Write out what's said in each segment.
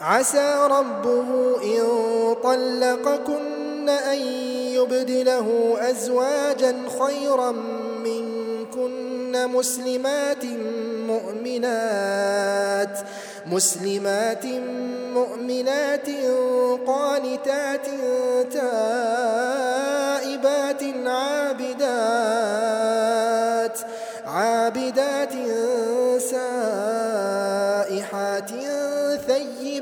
عسى ربه إن طلقكن أن يبدله أزواجا خيرا منكن مسلمات مؤمنات مسلمات مؤمنات قانتات تائبات عابدات عابدات سائحات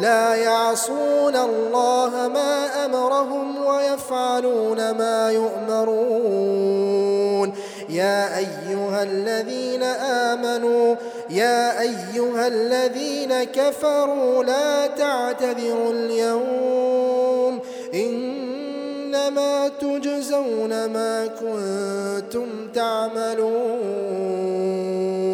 لا يعصون الله ما أمرهم ويفعلون ما يؤمرون. يا أيها الذين آمنوا يا أيها الذين كفروا لا تعتذروا اليوم. إنما تجزون ما كنتم تعملون.